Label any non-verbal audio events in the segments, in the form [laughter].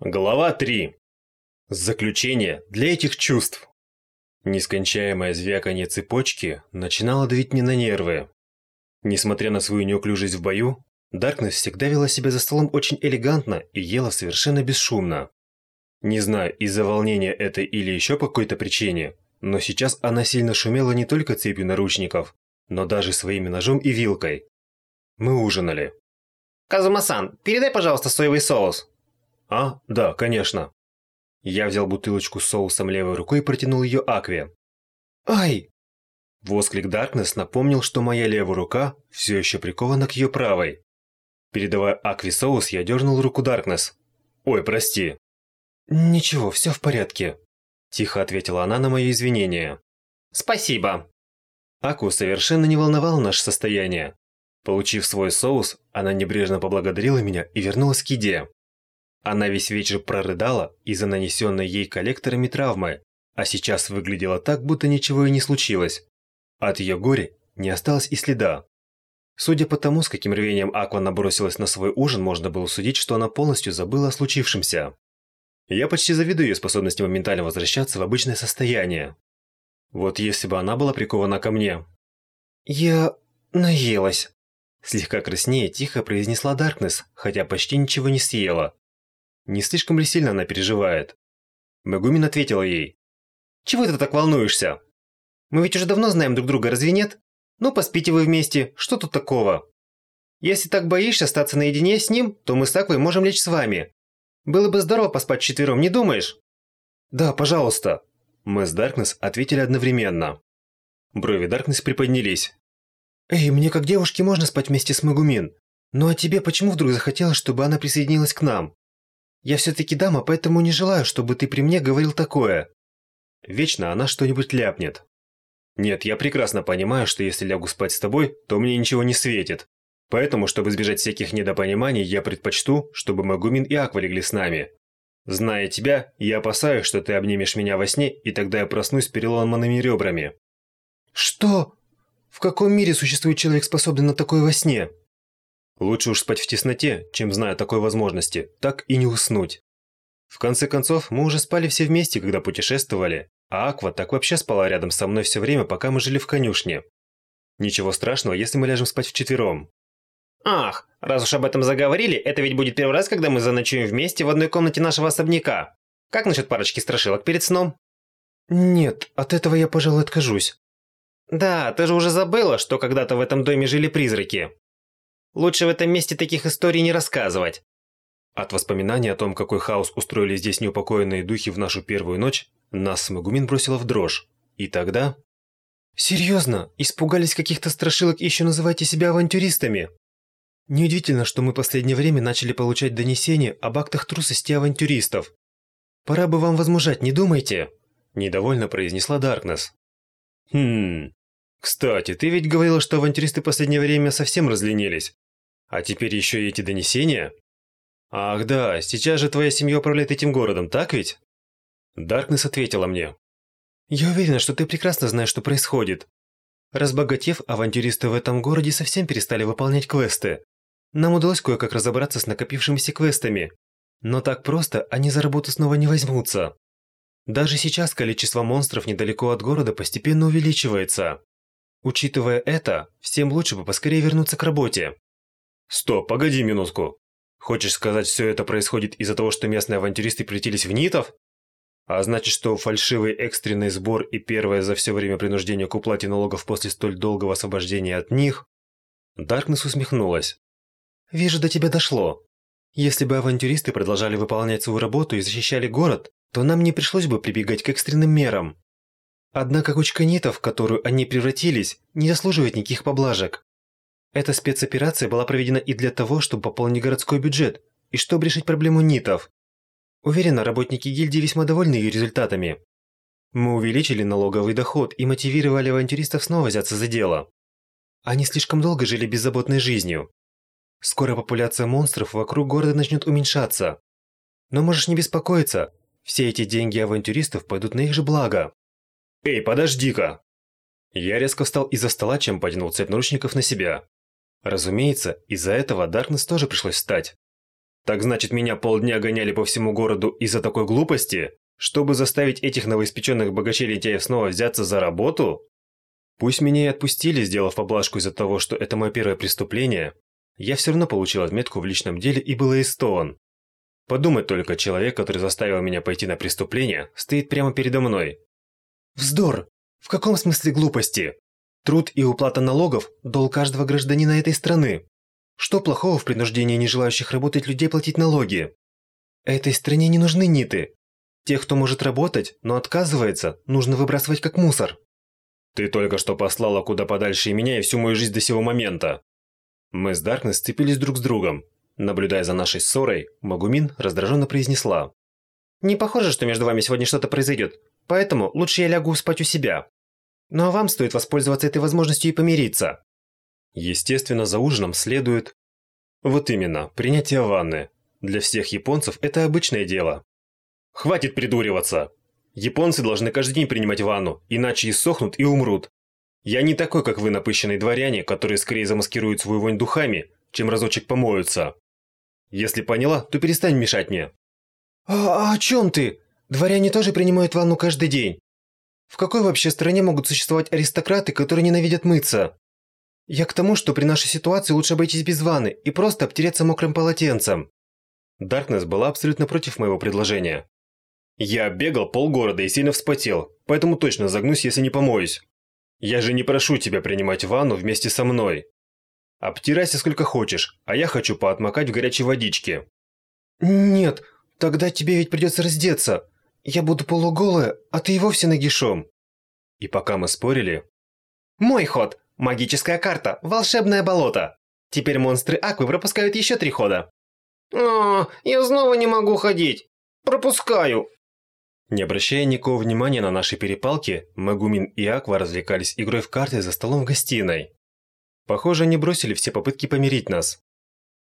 Глава 3. Заключение для этих чувств. Нескончаемое звяканье цепочки начинало давить мне на нервы. Несмотря на свою неуклюжесть в бою, Даркнесс всегда вела себя за столом очень элегантно и ела совершенно бесшумно. Не знаю, из-за волнения это или еще по какой-то причине, но сейчас она сильно шумела не только цепью наручников, но даже своими ножом и вилкой. Мы ужинали. Казума-сан, передай, пожалуйста, соевый соус. А, да, конечно. Я взял бутылочку с соусом левой рукой и протянул ее Акве. Ай! Восклик Даркнесс напомнил, что моя левая рука все еще прикована к ее правой. Передавая Акве соус, я дернул руку Даркнесс. «Ой, прости». «Ничего, все в порядке», – тихо ответила она на мое извинение. «Спасибо». Аку совершенно не волновало наше состояние. Получив свой соус, она небрежно поблагодарила меня и вернулась к еде. Она весь вечер прорыдала из-за нанесенной ей коллекторами травмы, а сейчас выглядела так, будто ничего и не случилось. От ее горя не осталось и следа. Судя по тому, с каким рвением Аква набросилась на свой ужин, можно было судить, что она полностью забыла о случившемся. Я почти завидую ее способности моментально возвращаться в обычное состояние. Вот если бы она была прикована ко мне. «Я... наелась», – слегка краснее тихо произнесла Даркнесс, хотя почти ничего не съела. Не слишком ли сильно она переживает? Мегумин ответила ей. «Чего ты так волнуешься? Мы ведь уже давно знаем друг друга, разве нет? Ну, поспите вы вместе, что тут такого? Если так боишься остаться наедине с ним, то мы с Аквой можем лечь с вами. Было бы здорово поспать четвером, не думаешь?» «Да, пожалуйста». Мы с Даркнесс ответили одновременно. Брови Даркнесс приподнялись. «Эй, мне как девушке можно спать вместе с Магумин. Ну а тебе почему вдруг захотелось, чтобы она присоединилась к нам? Я все-таки дама, поэтому не желаю, чтобы ты при мне говорил такое. Вечно она что-нибудь ляпнет. Нет, я прекрасно понимаю, что если лягу спать с тобой, то мне ничего не светит. Поэтому, чтобы избежать всяких недопониманий, я предпочту, чтобы Магумин и Аква легли с нами. Зная тебя, я опасаюсь, что ты обнимешь меня во сне, и тогда я проснусь с переломанными ребрами. Что? В каком мире существует человек, способный на такое во сне? Лучше уж спать в тесноте, чем зная такой возможности, так и не уснуть. В конце концов, мы уже спали все вместе, когда путешествовали, а Аква так вообще спала рядом со мной все время, пока мы жили в конюшне. Ничего страшного, если мы ляжем спать вчетвером. Ах, раз уж об этом заговорили, это ведь будет первый раз, когда мы заночуем вместе в одной комнате нашего особняка. Как насчет парочки страшилок перед сном? Нет, от этого я, пожалуй, откажусь. Да, ты же уже забыла, что когда-то в этом доме жили призраки. Лучше в этом месте таких историй не рассказывать. От воспоминаний о том, какой хаос устроили здесь неупокоенные духи в нашу первую ночь, нас Магумин бросило в дрожь. И тогда... Серьезно? Испугались каких-то страшилок и еще называете себя авантюристами? Неудивительно, что мы последнее время начали получать донесения об актах трусости авантюристов. Пора бы вам возмужать, не думайте? Недовольно произнесла Даркнесс. Хм... Кстати, ты ведь говорила, что авантюристы в последнее время совсем разленились. А теперь еще и эти донесения? Ах да, сейчас же твоя семья управляет этим городом, так ведь? Даркнесс ответила мне. Я уверена, что ты прекрасно знаешь, что происходит. Разбогатев, авантюристы в этом городе совсем перестали выполнять квесты. Нам удалось кое-как разобраться с накопившимися квестами. Но так просто они за работу снова не возьмутся. Даже сейчас количество монстров недалеко от города постепенно увеличивается. Учитывая это, всем лучше бы поскорее вернуться к работе. Стоп, погоди минутку. Хочешь сказать, все это происходит из-за того, что местные авантюристы притились в нитов? А значит, что фальшивый экстренный сбор и первое за все время принуждение к уплате налогов после столь долгого освобождения от них? Даркнесс усмехнулась. «Вижу, до тебя дошло. Если бы авантюристы продолжали выполнять свою работу и защищали город, то нам не пришлось бы прибегать к экстренным мерам. Однако кучка нитов, в которую они превратились, не заслуживает никаких поблажек. Эта спецоперация была проведена и для того, чтобы пополнить городской бюджет, и чтобы решить проблему нитов. Уверена, работники гильдии весьма довольны ее результатами. Мы увеличили налоговый доход и мотивировали авантюристов снова взяться за дело. Они слишком долго жили беззаботной жизнью. Скоро популяция монстров вокруг города начнет уменьшаться. Но можешь не беспокоиться, все эти деньги авантюристов пойдут на их же благо. «Эй, подожди-ка!» Я резко встал из-за стола, чем потянул цепь наручников на себя. Разумеется, из-за этого Даркнесс тоже пришлось встать. Так значит, меня полдня гоняли по всему городу из-за такой глупости? Чтобы заставить этих новоиспеченных богачей-лентяев снова взяться за работу? Пусть меня и отпустили, сделав поблажку из-за того, что это мое первое преступление, я все равно получил отметку в личном деле и был арестован. Подумать только, человек, который заставил меня пойти на преступление, стоит прямо передо мной. Вздор! В каком смысле глупости? Труд и уплата налогов – долг каждого гражданина этой страны. Что плохого в принуждении нежелающих работать людей платить налоги? Этой стране не нужны ниты. Тех, кто может работать, но отказывается, нужно выбрасывать как мусор. Ты только что послала куда подальше и меня, и всю мою жизнь до сего момента. Мы с Даркнесс сцепились друг с другом. Наблюдая за нашей ссорой, Магумин раздраженно произнесла. «Не похоже, что между вами сегодня что-то произойдет, поэтому лучше я лягу спать у себя. Ну а вам стоит воспользоваться этой возможностью и помириться». Естественно, за ужином следует... Вот именно, принятие ванны. Для всех японцев это обычное дело. Хватит придуриваться! Японцы должны каждый день принимать ванну, иначе иссохнут и умрут. Я не такой, как вы, напыщенные дворяне, которые скорее замаскируют свою вонь духами, чем разочек помоются. Если поняла, то перестань мешать мне. А, а о чем ты? Дворяне тоже принимают ванну каждый день. В какой вообще стране могут существовать аристократы, которые ненавидят мыться? Я к тому, что при нашей ситуации лучше обойтись без ванны и просто обтереться мокрым полотенцем. Даркнесс была абсолютно против моего предложения. Я бегал полгорода и сильно вспотел, поэтому точно загнусь, если не помоюсь. Я же не прошу тебя принимать ванну вместе со мной. Обтирайся сколько хочешь, а я хочу поотмокать в горячей водичке. Нет, тогда тебе ведь придется раздеться. Я буду полуголая, а ты и вовсе нагишом. И пока мы спорили... Мой ход. Магическая карта. Волшебное болото. Теперь монстры Аквы пропускают еще три хода. А, я снова не могу ходить. Пропускаю. Не обращая никакого внимания на наши перепалки, Магумин и Аква развлекались игрой в карты за столом в гостиной. Похоже, они бросили все попытки помирить нас.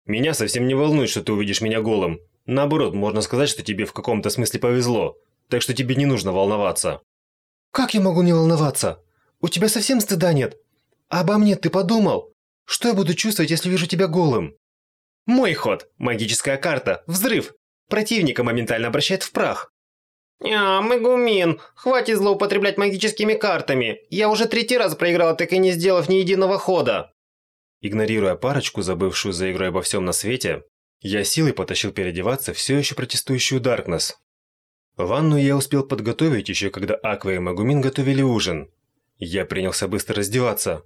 Меня совсем не волнует, что ты увидишь меня голым. Наоборот, можно сказать, что тебе в каком-то смысле повезло, так что тебе не нужно волноваться. Как я могу не волноваться? У тебя совсем стыда нет? А обо мне ты подумал? Что я буду чувствовать, если вижу тебя голым? Мой ход. Магическая карта. Взрыв. Противника моментально обращает в прах. «А, Мегумин, хватит злоупотреблять магическими картами. Я уже третий раз проиграла, так и не сделав ни единого хода». Игнорируя парочку, забывшую за игрой обо всем на свете, я силой потащил переодеваться все еще протестующую Даркнесс. Ванну я успел подготовить еще когда Аква и Магумин готовили ужин. Я принялся быстро раздеваться.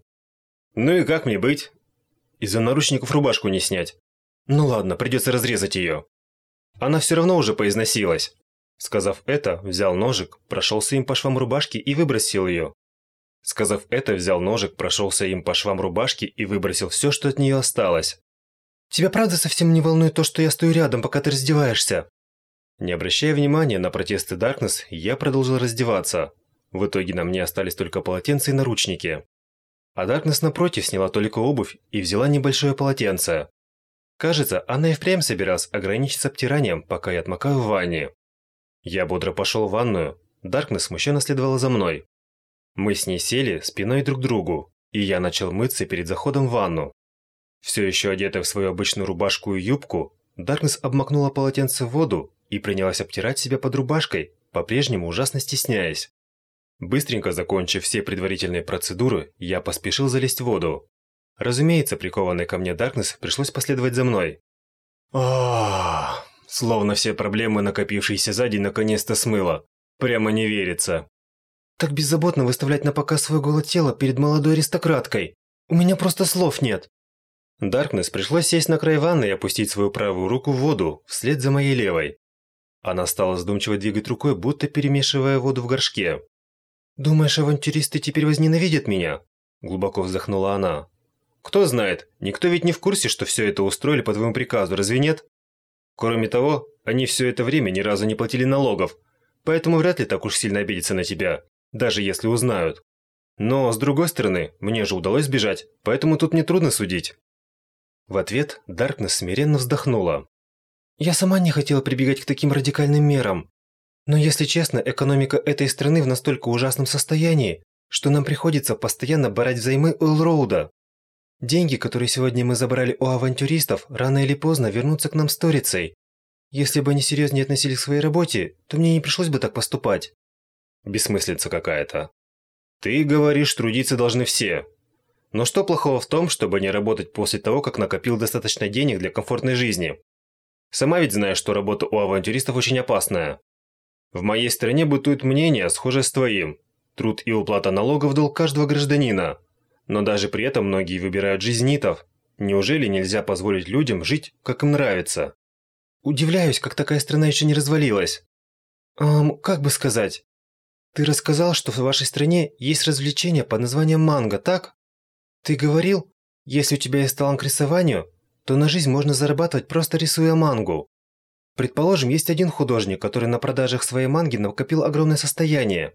Ну и как мне быть? Из-за наручников рубашку не снять. Ну ладно, придется разрезать ее. Она все равно уже поизносилась. Сказав это, взял ножик, прошелся им по швам рубашки и выбросил ее. Сказав это, взял ножик, прошелся им по швам рубашки и выбросил все, что от нее осталось. «Тебя правда совсем не волнует то, что я стою рядом, пока ты раздеваешься?» Не обращая внимания на протесты Даркнесс, я продолжил раздеваться. В итоге на мне остались только полотенца и наручники. А Даркнесс напротив сняла только обувь и взяла небольшое полотенце. Кажется, она и впрямь собиралась ограничиться обтиранием, пока я отмокаю в ванне. Я бодро пошел в ванную. Даркнесс смущенно следовала за мной. Мы с ней сели спиной друг к другу, и я начал мыться перед заходом в ванну. Все еще одетая в свою обычную рубашку и юбку, Даркнесс обмакнула полотенце в воду и принялась обтирать себя под рубашкой, по-прежнему ужасно стесняясь. Быстренько закончив все предварительные процедуры, я поспешил залезть в воду. Разумеется, прикованной ко мне Даркнесс пришлось последовать за мной. Ах. Словно все проблемы, накопившиеся за день, наконец-то смыло. Прямо не верится. Так беззаботно выставлять на показ свое голое тело перед молодой аристократкой. У меня просто слов нет. Даркнесс пришлось сесть на край ванны и опустить свою правую руку в воду, вслед за моей левой. Она стала задумчиво двигать рукой, будто перемешивая воду в горшке. «Думаешь, авантюристы теперь возненавидят меня?» Глубоко вздохнула она. «Кто знает, никто ведь не в курсе, что все это устроили по твоему приказу, разве нет?» Кроме того, они все это время ни разу не платили налогов, поэтому вряд ли так уж сильно обидятся на тебя, даже если узнают. Но, с другой стороны, мне же удалось сбежать, поэтому тут мне трудно судить. В ответ Даркнесс смиренно вздохнула. «Я сама не хотела прибегать к таким радикальным мерам. Но если честно, экономика этой страны в настолько ужасном состоянии, что нам приходится постоянно брать взаймы у Элроуда. Деньги, которые сегодня мы забрали у авантюристов, рано или поздно вернутся к нам сторицей. Если бы они серьезнее относились к своей работе, то мне не пришлось бы так поступать. Бессмыслица какая-то. Ты говоришь, трудиться должны все. Но что плохого в том, чтобы не работать после того, как накопил достаточно денег для комфортной жизни? Сама ведь знаешь, что работа у авантюристов очень опасная. В моей стране бытует мнение, схожее с твоим. Труд и уплата налогов – долг каждого гражданина. Но даже при этом многие выбирают жизнь нитов. Неужели нельзя позволить людям жить, как им нравится? Удивляюсь, как такая страна еще не развалилась. Эм, как бы сказать? Ты рассказал, что в вашей стране есть развлечение под названием манго, так? Ты говорил, если у тебя есть талант к рисованию, то на жизнь можно зарабатывать просто рисуя мангу. Предположим, есть один художник, который на продажах своей манги накопил огромное состояние.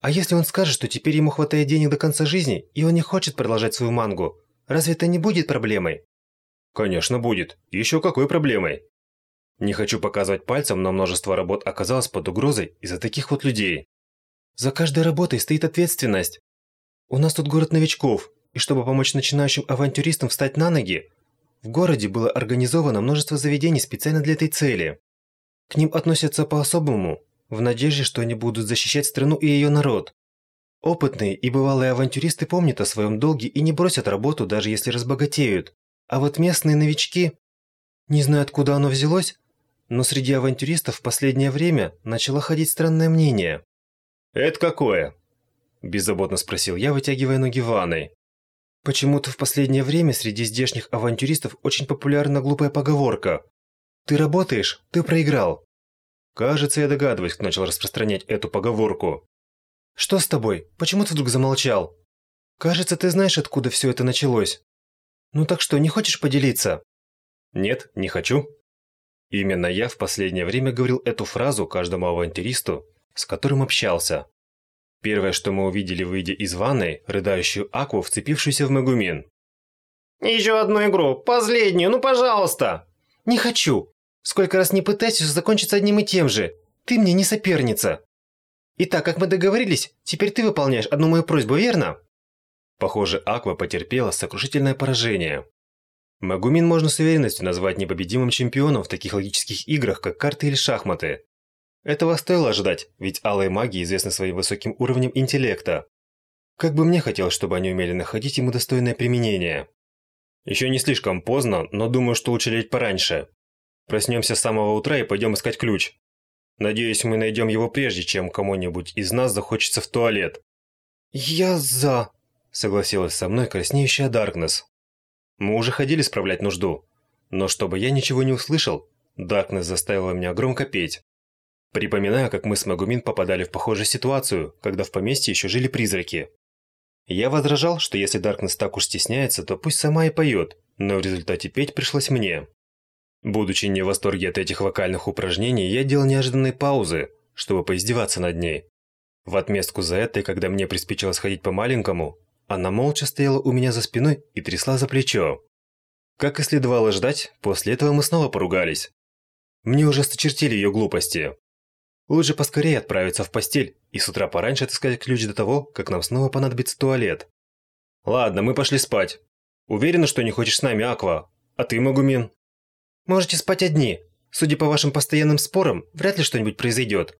А если он скажет, что теперь ему хватает денег до конца жизни, и он не хочет продолжать свою мангу, разве это не будет проблемой? Конечно, будет. Еще какой проблемой? Не хочу показывать пальцем, но множество работ оказалось под угрозой из-за таких вот людей. За каждой работой стоит ответственность. У нас тут город новичков, и чтобы помочь начинающим авантюристам встать на ноги, в городе было организовано множество заведений специально для этой цели. К ним относятся по-особому, в надежде, что они будут защищать страну и ее народ. Опытные и бывалые авантюристы помнят о своем долге и не бросят работу, даже если разбогатеют. А вот местные новички... Не знаю, откуда оно взялось, но среди авантюристов в последнее время начало ходить странное мнение. «Это какое?» – беззаботно спросил я, вытягивая ноги в ванной. Почему-то в последнее время среди здешних авантюристов очень популярна глупая поговорка «Ты работаешь, ты проиграл». Кажется, я догадываюсь, кто начал распространять эту поговорку. Что с тобой? Почему ты вдруг замолчал? Кажется, ты знаешь, откуда все это началось. Ну так что, не хочешь поделиться? Нет, не хочу. Именно я в последнее время говорил эту фразу каждому авантюристу, с которым общался. Первое, что мы увидели, выйдя из ванной, рыдающую Акву, вцепившуюся в Магумин. «Еще одну игру! Последнюю! Ну, пожалуйста!» «Не хочу! Сколько раз не пытайся, закончится одним и тем же. Ты мне не соперница. Итак, как мы договорились, теперь ты выполняешь одну мою просьбу, верно? Похоже, Аква потерпела сокрушительное поражение. Магумин можно с уверенностью назвать непобедимым чемпионом в таких логических играх, как карты или шахматы. Этого стоило ожидать, ведь алые маги известны своим высоким уровнем интеллекта. Как бы мне хотелось, чтобы они умели находить ему достойное применение. Еще не слишком поздно, но думаю, что лучше лечь пораньше. Проснемся с самого утра и пойдем искать ключ. Надеюсь, мы найдем его прежде, чем кому-нибудь из нас захочется в туалет. «Я за...» – согласилась со мной краснеющая Даркнесс. Мы уже ходили справлять нужду, но чтобы я ничего не услышал, Даркнесс заставила меня громко петь. Припоминаю, как мы с Магумин попадали в похожую ситуацию, когда в поместье еще жили призраки. Я возражал, что если Даркнесс так уж стесняется, то пусть сама и поет, но в результате петь пришлось мне. Будучи не в восторге от этих вокальных упражнений, я делал неожиданные паузы, чтобы поиздеваться над ней. В отместку за это, когда мне приспичило сходить по-маленькому, она молча стояла у меня за спиной и трясла за плечо. Как и следовало ждать, после этого мы снова поругались. Мне уже сточертили ее глупости. Лучше поскорее отправиться в постель и с утра пораньше отыскать ключ до того, как нам снова понадобится туалет. Ладно, мы пошли спать. Уверена, что не хочешь с нами, Аква? А ты, Магумин? Можете спать одни. Судя по вашим постоянным спорам, вряд ли что-нибудь произойдет.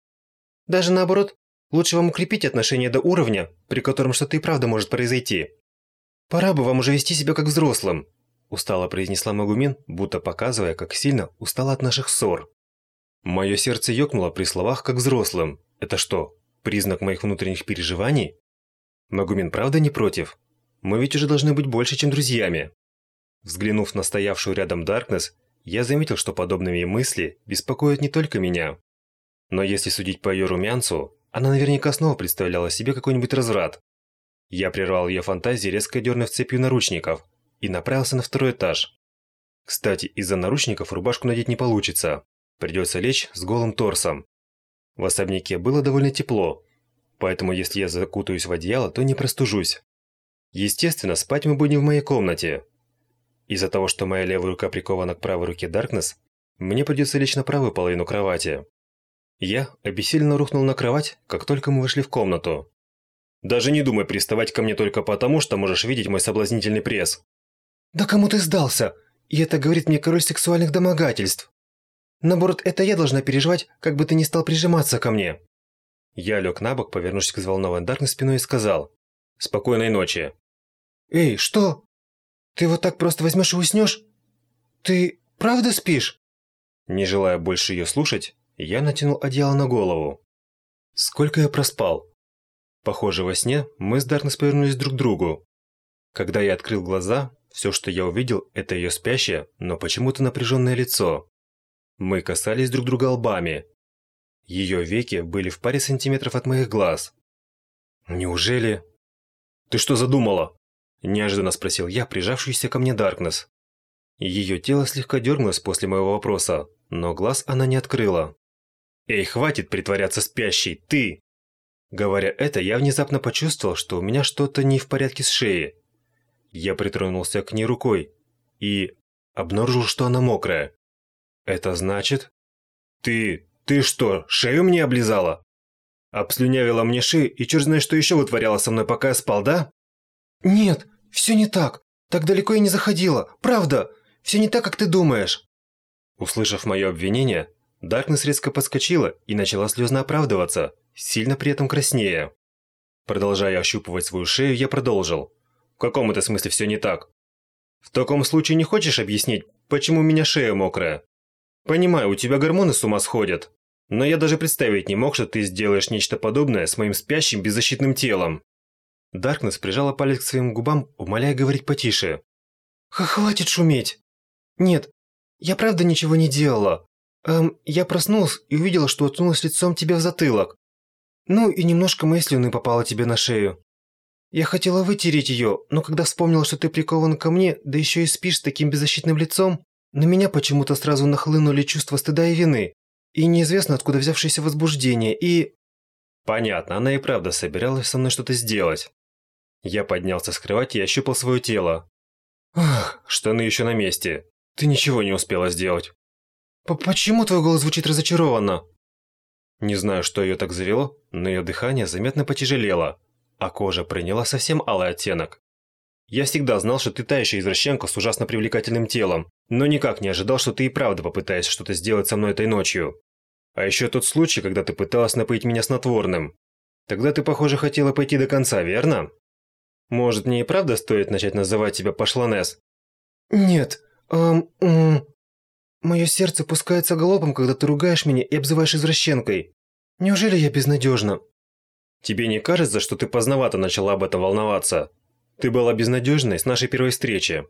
Даже наоборот, лучше вам укрепить отношения до уровня, при котором что-то и правда может произойти. Пора бы вам уже вести себя как взрослым, устало произнесла Магумин, будто показывая, как сильно устала от наших ссор. Мое сердце ёкнуло при словах как взрослым. Это что, признак моих внутренних переживаний? Магумин правда не против? Мы ведь уже должны быть больше, чем друзьями. Взглянув на стоявшую рядом Даркнесс, я заметил, что подобные мысли беспокоят не только меня. Но если судить по ее румянцу, она наверняка снова представляла себе какой-нибудь разврат. Я прервал ее фантазии, резко дернув цепью наручников, и направился на второй этаж. Кстати, из-за наручников рубашку надеть не получится. Придется лечь с голым торсом. В особняке было довольно тепло, поэтому если я закутаюсь в одеяло, то не простужусь. Естественно, спать мы будем в моей комнате, из-за того, что моя левая рука прикована к правой руке Даркнесс, мне придется лечь на правую половину кровати. Я обессиленно рухнул на кровать, как только мы вошли в комнату. Даже не думай приставать ко мне только потому, что можешь видеть мой соблазнительный пресс. Да кому ты сдался? И это говорит мне король сексуальных домогательств. Наоборот, это я должна переживать, как бы ты не стал прижиматься ко мне. Я лег на бок, повернувшись к взволнованной Даркнесс спиной и сказал «Спокойной ночи». «Эй, что? Ты вот так просто возьмешь и уснешь? Ты правда спишь?» Не желая больше ее слушать, я натянул одеяло на голову. Сколько я проспал? Похоже, во сне мы с Даркнесс повернулись друг к другу. Когда я открыл глаза, все, что я увидел, это ее спящее, но почему-то напряженное лицо. Мы касались друг друга лбами. Ее веки были в паре сантиметров от моих глаз. Неужели... «Ты что задумала?» Неожиданно спросил я, прижавшуюся ко мне Даркнесс. Ее тело слегка дернулось после моего вопроса, но глаз она не открыла. «Эй, хватит притворяться спящей, ты!» Говоря это, я внезапно почувствовал, что у меня что-то не в порядке с шеей. Я притронулся к ней рукой и обнаружил, что она мокрая. «Это значит...» «Ты... ты что, шею мне облизала?» «Обслюнявила мне шею и черт знает, что еще вытворяла со мной, пока я спал, да?» «Нет, все не так. Так далеко я не заходила. Правда. Все не так, как ты думаешь». Услышав мое обвинение, Даркнесс резко подскочила и начала слезно оправдываться, сильно при этом краснея. Продолжая ощупывать свою шею, я продолжил. «В каком это смысле все не так? В таком случае не хочешь объяснить, почему у меня шея мокрая? Понимаю, у тебя гормоны с ума сходят, но я даже представить не мог, что ты сделаешь нечто подобное с моим спящим беззащитным телом». Даркнесс прижала палец к своим губам, умоляя говорить потише. «Хватит шуметь! Нет, я правда ничего не делала. Эм, я проснулась и увидела, что уткнулась лицом тебе в затылок. Ну и немножко моей слюны попало тебе на шею. Я хотела вытереть ее, но когда вспомнила, что ты прикован ко мне, да еще и спишь с таким беззащитным лицом, на меня почему-то сразу нахлынули чувства стыда и вины, и неизвестно откуда взявшееся возбуждение, и... Понятно, она и правда собиралась со мной что-то сделать. Я поднялся с кровати и ощупал свое тело. Ах, штаны еще на месте. Ты ничего не успела сделать. П Почему твой голос звучит разочарованно? Не знаю, что ее так завело, но ее дыхание заметно потяжелело, а кожа приняла совсем алый оттенок. Я всегда знал, что ты тающая извращенка с ужасно привлекательным телом, но никак не ожидал, что ты и правда попытаешься что-то сделать со мной этой ночью. А еще тот случай, когда ты пыталась напоить меня снотворным. Тогда ты, похоже, хотела пойти до конца, верно? Может, мне и правда стоит начать называть тебя пошланес? Нет, эм, эм... Мое сердце пускается галопом, когда ты ругаешь меня и обзываешь извращенкой. Неужели я безнадежна? Тебе не кажется, что ты поздновато начала об этом волноваться? Ты была безнадежной с нашей первой встречи.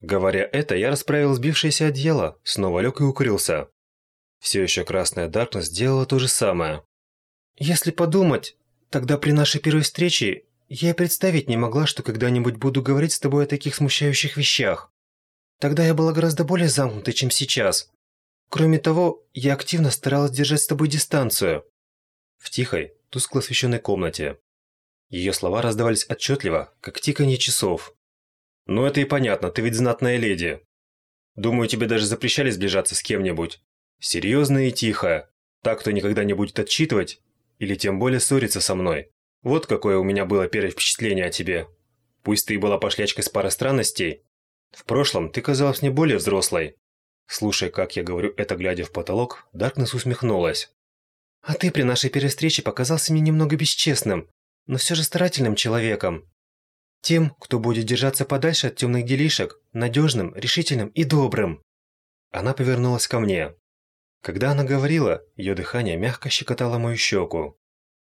Говоря это, я расправил сбившееся одеяло, снова лег и укрылся. Все еще красная Даркнесс сделала то же самое. Если подумать, тогда при нашей первой встрече я и представить не могла, что когда-нибудь буду говорить с тобой о таких смущающих вещах. Тогда я была гораздо более замкнутой, чем сейчас. Кроме того, я активно старалась держать с тобой дистанцию. В тихой, тускло освещенной комнате. Ее слова раздавались отчетливо, как тиканье часов. «Ну это и понятно, ты ведь знатная леди. Думаю, тебе даже запрещали сближаться с кем-нибудь. Серьезно и тихо. Так, кто никогда не будет отчитывать, или тем более ссориться со мной. Вот какое у меня было первое впечатление о тебе. Пусть ты и была пошлячкой с парой странностей, в прошлом ты казалась мне более взрослой. Слушай, как я говорю это, глядя в потолок, Даркнесс усмехнулась. А ты при нашей перестрече показался мне немного бесчестным, но все же старательным человеком. Тем, кто будет держаться подальше от темных делишек, надежным, решительным и добрым. Она повернулась ко мне. Когда она говорила, ее дыхание мягко щекотало мою щеку.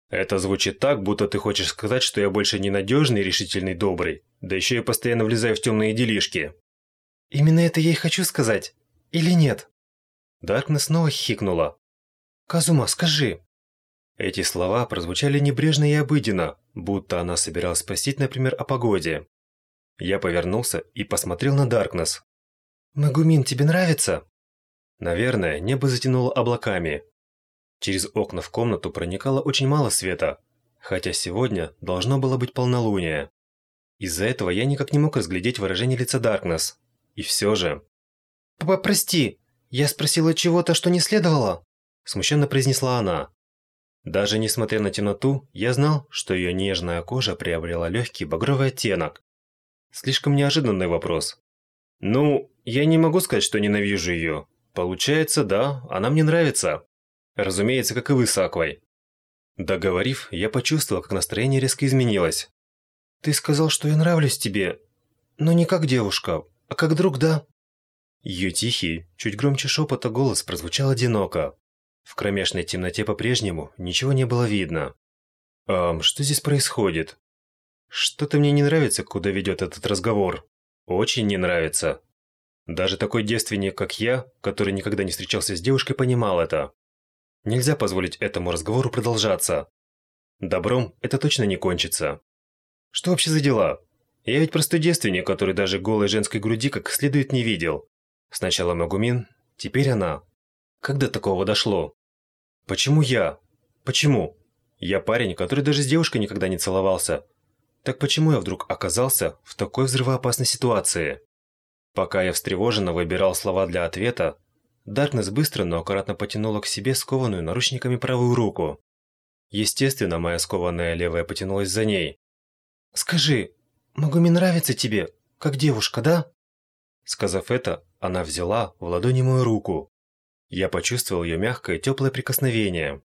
Это звучит так, будто ты хочешь сказать, что я больше не надежный, решительный, добрый, да еще и постоянно влезаю в темные делишки. Именно это я и хочу сказать. Или нет? Даркнесс снова хихикнула. Казума, скажи. Эти слова прозвучали небрежно и обыденно, будто она собиралась спросить, например, о погоде. Я повернулся и посмотрел на Даркнесс. «Магумин, тебе нравится?» Наверное, небо затянуло облаками, Через окна в комнату проникало очень мало света, хотя сегодня должно было быть полнолуние. Из-за этого я никак не мог разглядеть выражение лица Даркнесс. И все же... «Папа, прости, я спросила чего-то, что не следовало?» Смущенно произнесла она. Даже несмотря на темноту, я знал, что ее нежная кожа приобрела легкий багровый оттенок. Слишком неожиданный вопрос, Ну, я не могу сказать, что ненавижу ее. Получается, да, она мне нравится. Разумеется, как и вы с Аквой. Договорив, я почувствовал, как настроение резко изменилось. Ты сказал, что я нравлюсь тебе, но не как девушка, а как друг, да? Ее тихий, чуть громче шепота голос прозвучал одиноко. В кромешной темноте по-прежнему ничего не было видно. «Ам, что здесь происходит? Что-то мне не нравится, куда ведет этот разговор. Очень не нравится. Даже такой девственник, как я, который никогда не встречался с девушкой, понимал это. Нельзя позволить этому разговору продолжаться. Добром это точно не кончится. Что вообще за дела? Я ведь простой девственник, который даже голой женской груди как следует не видел. Сначала Магумин, теперь она. Как до такого дошло? Почему я? Почему? Я парень, который даже с девушкой никогда не целовался. Так почему я вдруг оказался в такой взрывоопасной ситуации? Пока я встревоженно выбирал слова для ответа, Даркнесс быстро, но аккуратно потянула к себе скованную наручниками правую руку. Естественно, моя скованная левая потянулась за ней. «Скажи, Магуми нравится тебе, как девушка, да?» Сказав это, она взяла в ладони мою руку. Я почувствовал ее мягкое теплое прикосновение.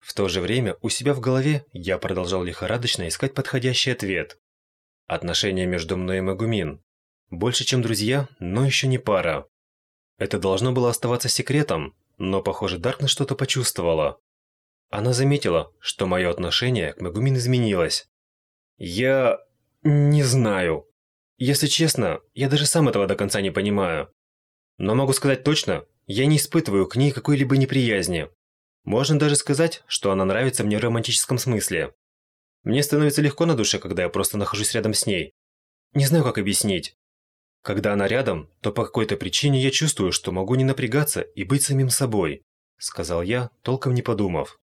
В то же время у себя в голове я продолжал лихорадочно искать подходящий ответ. Отношения между мной и Магумин. Больше, чем друзья, но еще не пара. Это должно было оставаться секретом, но, похоже, Даркнесс что-то почувствовала. Она заметила, что мое отношение к Магумин изменилось. Я... не знаю. Если честно, я даже сам этого до конца не понимаю. Но могу сказать точно, я не испытываю к ней какой-либо неприязни. Можно даже сказать, что она нравится мне в романтическом смысле. Мне становится легко на душе, когда я просто нахожусь рядом с ней. Не знаю, как объяснить. Когда она рядом, то по какой-то причине я чувствую, что могу не напрягаться и быть самим собой, сказал я, толком не подумав.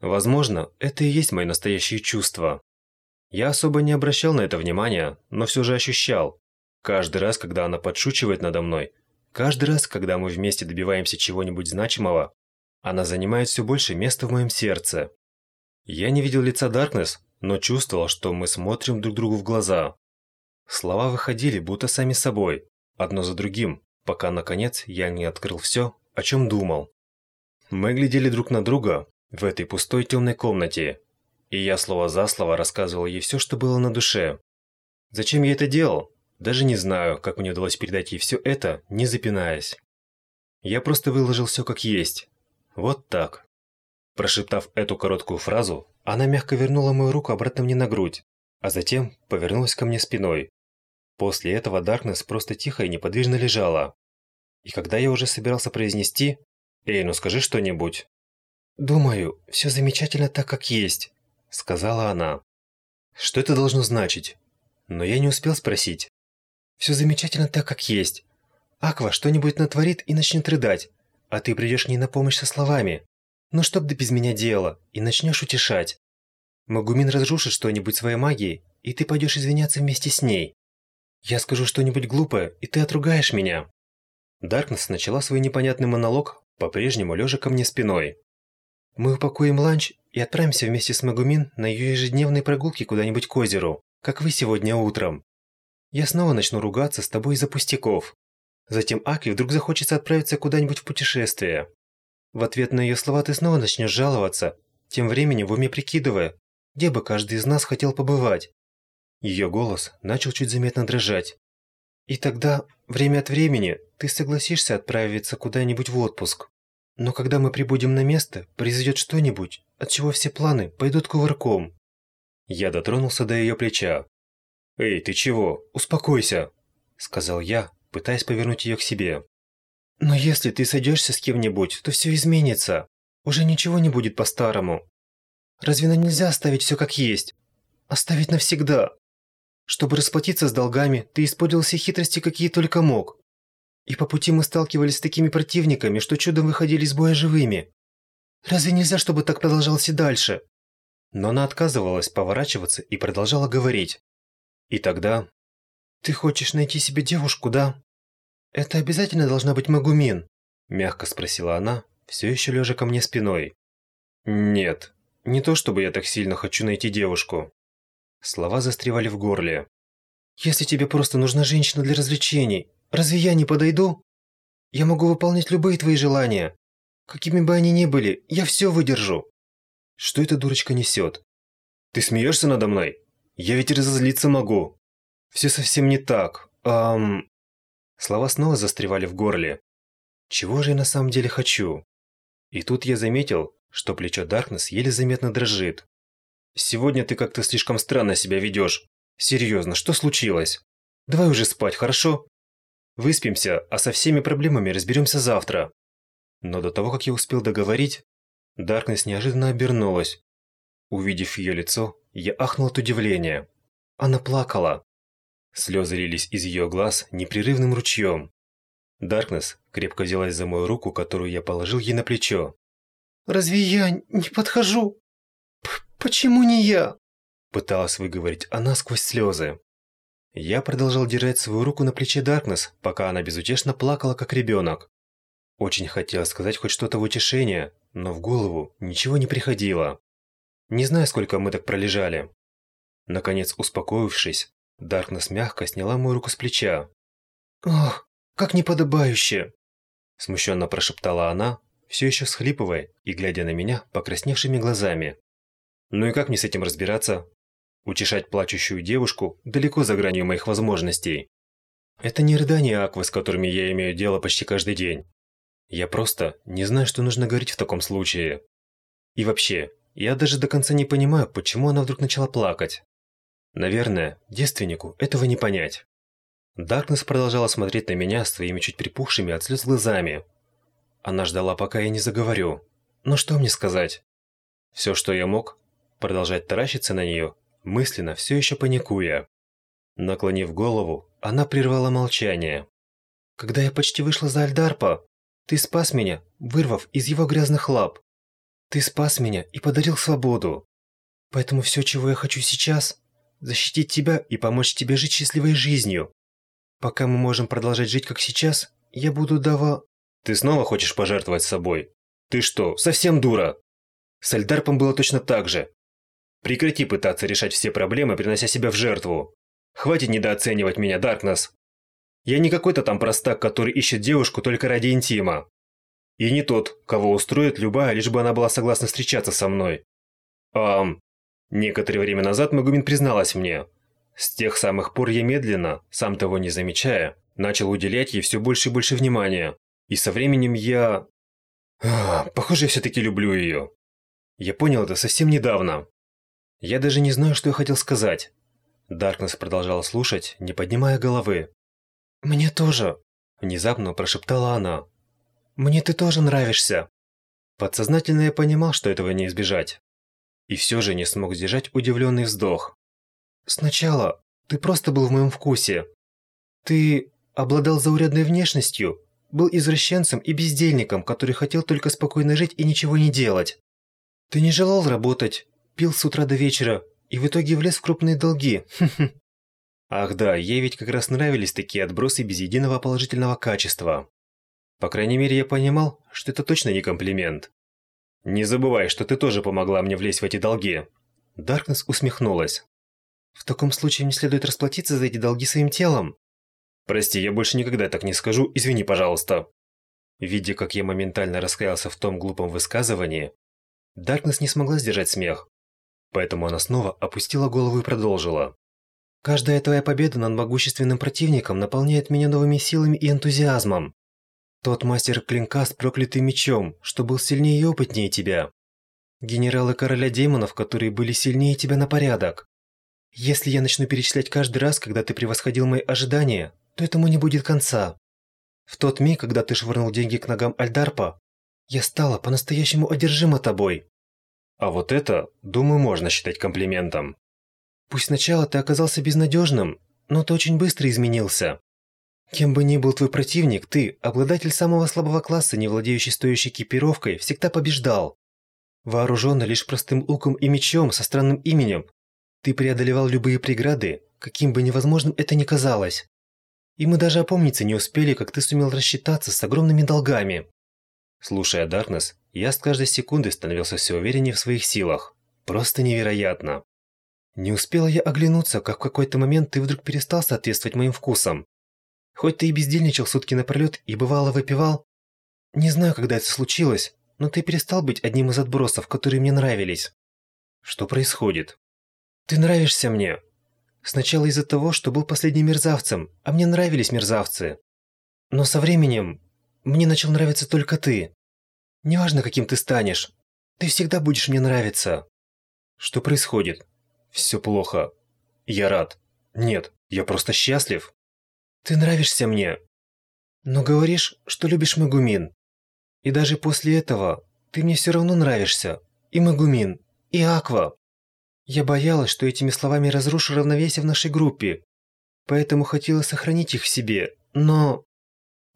Возможно, это и есть мои настоящие чувства. Я особо не обращал на это внимания, но все же ощущал. Каждый раз, когда она подшучивает надо мной, каждый раз, когда мы вместе добиваемся чего-нибудь значимого, она занимает все больше места в моем сердце. Я не видел лица Даркнесс, но чувствовал, что мы смотрим друг другу в глаза. Слова выходили будто сами собой, одно за другим, пока, наконец, я не открыл все, о чем думал. Мы глядели друг на друга в этой пустой темной комнате, и я слово за слово рассказывал ей все, что было на душе. Зачем я это делал? Даже не знаю, как мне удалось передать ей все это, не запинаясь. Я просто выложил все как есть. Вот так. Прошептав эту короткую фразу, она мягко вернула мою руку обратно мне на грудь, а затем повернулась ко мне спиной. После этого Даркнесс просто тихо и неподвижно лежала. И когда я уже собирался произнести «Эй, ну скажи что-нибудь», «Думаю, все замечательно так, как есть», — сказала она. Что это должно значить? Но я не успел спросить. «Все замечательно так, как есть. Аква что-нибудь натворит и начнет рыдать, а ты придешь к ней на помощь со словами. Ну что б ты без меня делала, и начнешь утешать. Магумин разрушит что-нибудь своей магией, и ты пойдешь извиняться вместе с ней. Я скажу что-нибудь глупое, и ты отругаешь меня». Даркнесс начала свой непонятный монолог, по-прежнему лежа ко мне спиной. «Мы упакуем ланч и отправимся вместе с Магумин на ее ежедневные прогулки куда-нибудь к озеру, как вы сегодня утром. Я снова начну ругаться с тобой из-за пустяков. Затем Аки вдруг захочется отправиться куда-нибудь в путешествие. В ответ на ее слова ты снова начнешь жаловаться, тем временем в уме прикидывая, где бы каждый из нас хотел побывать. Ее голос начал чуть заметно дрожать. И тогда, время от времени, ты согласишься отправиться куда-нибудь в отпуск. Но когда мы прибудем на место, произойдет что-нибудь, от чего все планы пойдут кувырком. Я дотронулся до ее плеча. «Эй, ты чего? Успокойся!» Сказал я, пытаясь повернуть ее к себе. «Но если ты сойдешься с кем-нибудь, то все изменится. Уже ничего не будет по-старому. Разве нам нельзя оставить все как есть? Оставить навсегда?» Чтобы расплатиться с долгами, ты использовал все хитрости, какие только мог. И по пути мы сталкивались с такими противниками, что чудом выходили из боя живыми. Разве нельзя, чтобы так продолжалось и дальше?» Но она отказывалась поворачиваться и продолжала говорить. И тогда... «Ты хочешь найти себе девушку, да? Это обязательно должна быть Магумин?» Мягко спросила она, все еще лежа ко мне спиной. «Нет, не то чтобы я так сильно хочу найти девушку. Слова застревали в горле. «Если тебе просто нужна женщина для развлечений, Разве я не подойду? Я могу выполнять любые твои желания. Какими бы они ни были, я все выдержу. Что эта дурочка несет? Ты смеешься надо мной? Я ведь разозлиться могу. Все совсем не так. Ам... Слова снова застревали в горле. Чего же я на самом деле хочу? И тут я заметил, что плечо Даркнесс еле заметно дрожит. Сегодня ты как-то слишком странно себя ведешь. Серьезно, что случилось? Давай уже спать, хорошо? Выспимся, а со всеми проблемами разберемся завтра. Но до того, как я успел договорить, Даркнесс неожиданно обернулась. Увидев ее лицо, я ахнул от удивления. Она плакала. Слезы лились из ее глаз непрерывным ручьем. Даркнесс крепко взялась за мою руку, которую я положил ей на плечо. «Разве я не подхожу? П почему не я?» Пыталась выговорить она сквозь слезы. Я продолжал держать свою руку на плече Даркнесс, пока она безутешно плакала, как ребенок. Очень хотел сказать хоть что-то в утешение, но в голову ничего не приходило. Не знаю, сколько мы так пролежали. Наконец, успокоившись, Даркнесс мягко сняла мою руку с плеча. «Ох, как неподобающе!» Смущенно прошептала она, все еще схлипывая и глядя на меня покрасневшими глазами. «Ну и как мне с этим разбираться?» Утешать плачущую девушку далеко за гранью моих возможностей. Это не рыдания Аквы, с которыми я имею дело почти каждый день. Я просто не знаю, что нужно говорить в таком случае. И вообще, я даже до конца не понимаю, почему она вдруг начала плакать. Наверное, девственнику этого не понять. Даркнесс продолжала смотреть на меня своими чуть припухшими от слез глазами. Она ждала, пока я не заговорю. Но что мне сказать? Все, что я мог, продолжать таращиться на нее мысленно все еще паникуя. Наклонив голову, она прервала молчание. «Когда я почти вышла за Альдарпа, ты спас меня, вырвав из его грязных лап. Ты спас меня и подарил свободу. Поэтому все, чего я хочу сейчас, защитить тебя и помочь тебе жить счастливой жизнью. Пока мы можем продолжать жить как сейчас, я буду дава...» «Ты снова хочешь пожертвовать собой? Ты что, совсем дура?» С Альдарпом было точно так же. Прекрати пытаться решать все проблемы, принося себя в жертву. Хватит недооценивать меня, Даркнесс. Я не какой-то там простак, который ищет девушку только ради интима. И не тот, кого устроит любая, лишь бы она была согласна встречаться со мной. Ам, некоторое время назад Магумин призналась мне. С тех самых пор я медленно, сам того не замечая, начал уделять ей все больше и больше внимания. И со временем я... Похоже, я все-таки люблю ее. Я понял это совсем недавно. Я даже не знаю, что я хотел сказать. Даркнесс продолжала слушать, не поднимая головы. «Мне тоже», – внезапно прошептала она. «Мне ты тоже нравишься». Подсознательно я понимал, что этого не избежать. И все же не смог сдержать удивленный вздох. «Сначала ты просто был в моем вкусе. Ты обладал заурядной внешностью, был извращенцем и бездельником, который хотел только спокойно жить и ничего не делать. Ты не желал работать, пил с утра до вечера и в итоге влез в крупные долги. Ах да, ей ведь как раз нравились такие отбросы без единого положительного качества. По крайней мере, я понимал, что это точно не комплимент. Не забывай, что ты тоже помогла мне влезть в эти долги. Даркнесс усмехнулась. В таком случае мне следует расплатиться за эти долги своим телом. Прости, я больше никогда так не скажу, извини, пожалуйста. Видя, как я моментально раскаялся в том глупом высказывании, Даркнесс не смогла сдержать смех. Поэтому она снова опустила голову и продолжила. «Каждая твоя победа над могущественным противником наполняет меня новыми силами и энтузиазмом. Тот мастер клинка с проклятым мечом, что был сильнее и опытнее тебя. Генералы короля демонов, которые были сильнее тебя на порядок. Если я начну перечислять каждый раз, когда ты превосходил мои ожидания, то этому не будет конца. В тот миг, когда ты швырнул деньги к ногам Альдарпа, я стала по-настоящему одержима тобой. А вот это, думаю, можно считать комплиментом. Пусть сначала ты оказался безнадежным, но ты очень быстро изменился. Кем бы ни был твой противник, ты, обладатель самого слабого класса, не владеющий стоящей экипировкой, всегда побеждал. Вооруженный лишь простым луком и мечом со странным именем, ты преодолевал любые преграды, каким бы невозможным это ни казалось. И мы даже опомниться не успели, как ты сумел рассчитаться с огромными долгами. Слушая Даркнесс, я с каждой секундой становился все увереннее в своих силах. Просто невероятно. Не успела я оглянуться, как в какой-то момент ты вдруг перестал соответствовать моим вкусам. Хоть ты и бездельничал сутки напролет и бывало выпивал, не знаю, когда это случилось, но ты перестал быть одним из отбросов, которые мне нравились. Что происходит? Ты нравишься мне. Сначала из-за того, что был последним мерзавцем, а мне нравились мерзавцы. Но со временем мне начал нравиться только ты. Неважно, каким ты станешь, ты всегда будешь мне нравиться. Что происходит? Все плохо. Я рад. Нет, я просто счастлив. Ты нравишься мне. Но говоришь, что любишь Магумин. И даже после этого ты мне все равно нравишься. И Магумин, и Аква. Я боялась, что этими словами разрушу равновесие в нашей группе. Поэтому хотела сохранить их в себе, но...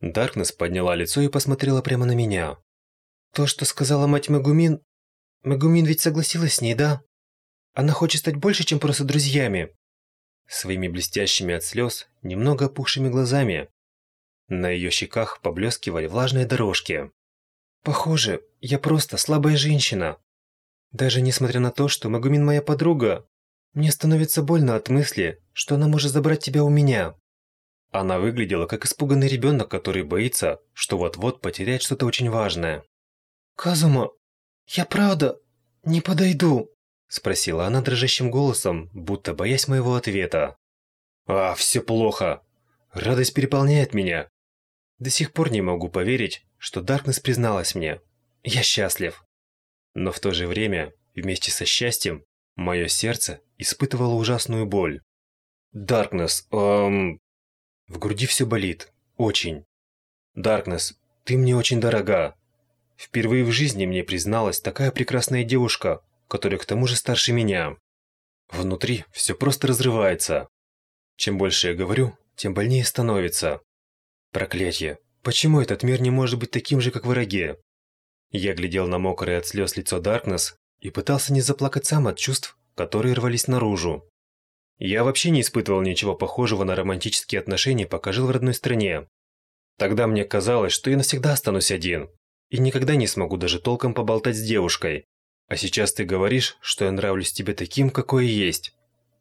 Даркнесс подняла лицо и посмотрела прямо на меня. То, что сказала мать Магумин... Магумин ведь согласилась с ней, да? Она хочет стать больше, чем просто друзьями. Своими блестящими от слез, немного опухшими глазами. На ее щеках поблескивали влажные дорожки. Похоже, я просто слабая женщина. Даже несмотря на то, что Магумин моя подруга, мне становится больно от мысли, что она может забрать тебя у меня. Она выглядела как испуганный ребенок, который боится, что вот-вот потеряет что-то очень важное. «Казума, я правда не подойду?» Спросила она дрожащим голосом, будто боясь моего ответа. «А, все плохо. Радость переполняет меня. До сих пор не могу поверить, что Даркнесс призналась мне. Я счастлив. Но в то же время, вместе со счастьем, мое сердце испытывало ужасную боль. Даркнесс, эм... В груди все болит. Очень. Даркнесс, ты мне очень дорога. Впервые в жизни мне призналась такая прекрасная девушка, которая к тому же старше меня. Внутри все просто разрывается. Чем больше я говорю, тем больнее становится. Проклятье. Почему этот мир не может быть таким же, как в Ироге? Я глядел на мокрое от слез лицо Даркнесс и пытался не заплакать сам от чувств, которые рвались наружу. Я вообще не испытывал ничего похожего на романтические отношения, пока жил в родной стране. Тогда мне казалось, что я навсегда останусь один и никогда не смогу даже толком поболтать с девушкой. А сейчас ты говоришь, что я нравлюсь тебе таким, какой есть.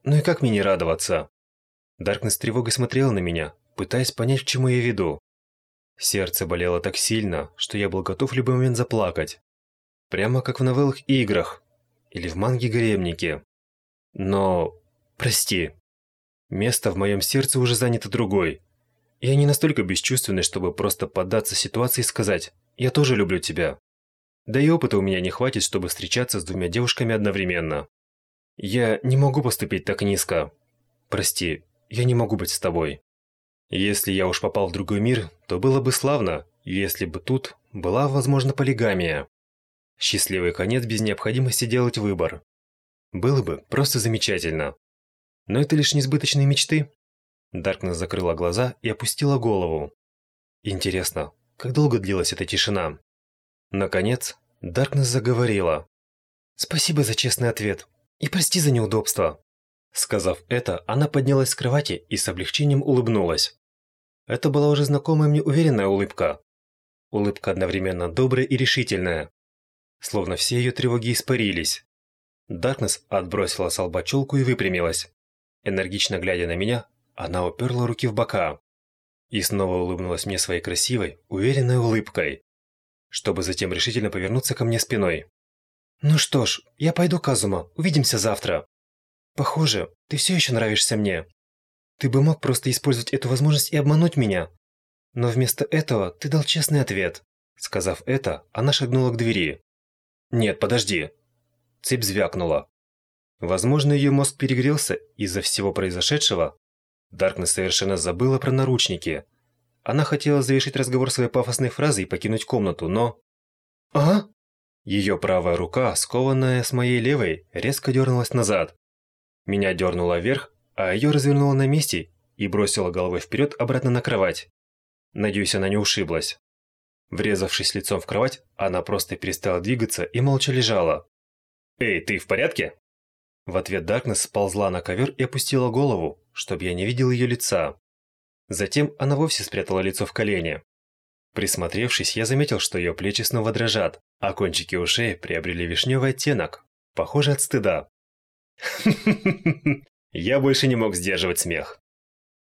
Ну и как мне не радоваться? Даркнесс тревогой смотрел на меня, пытаясь понять, к чему я веду. Сердце болело так сильно, что я был готов в любой момент заплакать. Прямо как в новеллах играх. Или в манге Гаремнике. Но... Прости. Место в моем сердце уже занято другой. Я не настолько бесчувственный, чтобы просто поддаться ситуации и сказать «Я тоже люблю тебя». Да и опыта у меня не хватит, чтобы встречаться с двумя девушками одновременно. Я не могу поступить так низко. Прости, я не могу быть с тобой. Если я уж попал в другой мир, то было бы славно, если бы тут была, возможно, полигамия. Счастливый конец без необходимости делать выбор. Было бы просто замечательно. Но это лишь несбыточные мечты. Даркнесс закрыла глаза и опустила голову. Интересно, как долго длилась эта тишина? Наконец, Даркнесс заговорила. «Спасибо за честный ответ. И прости за неудобство. Сказав это, она поднялась с кровати и с облегчением улыбнулась. Это была уже знакомая мне уверенная улыбка. Улыбка одновременно добрая и решительная. Словно все ее тревоги испарились. Даркнесс отбросила с и выпрямилась. Энергично глядя на меня, она уперла руки в бока. И снова улыбнулась мне своей красивой, уверенной улыбкой. Чтобы затем решительно повернуться ко мне спиной. «Ну что ж, я пойду, Казума. Увидимся завтра». Похоже, ты все еще нравишься мне. Ты бы мог просто использовать эту возможность и обмануть меня. Но вместо этого ты дал честный ответ. Сказав это, она шагнула к двери. Нет, подожди. Цепь звякнула. Возможно, ее мозг перегрелся из-за всего произошедшего. Даркнесс совершенно забыла про наручники. Она хотела завершить разговор своей пафосной фразой и покинуть комнату, но... А? Ее правая рука, скованная с моей левой, резко дернулась назад. Меня дернуло вверх, а ее развернуло на месте и бросило головой вперед обратно на кровать. Надеюсь, она не ушиблась. Врезавшись лицом в кровать, она просто перестала двигаться и молча лежала. «Эй, ты в порядке?» В ответ Даркнесс сползла на ковер и опустила голову, чтобы я не видел ее лица. Затем она вовсе спрятала лицо в колени. Присмотревшись, я заметил, что ее плечи снова дрожат, а кончики ушей приобрели вишневый оттенок, похожий от стыда. [laughs] Я больше не мог сдерживать смех.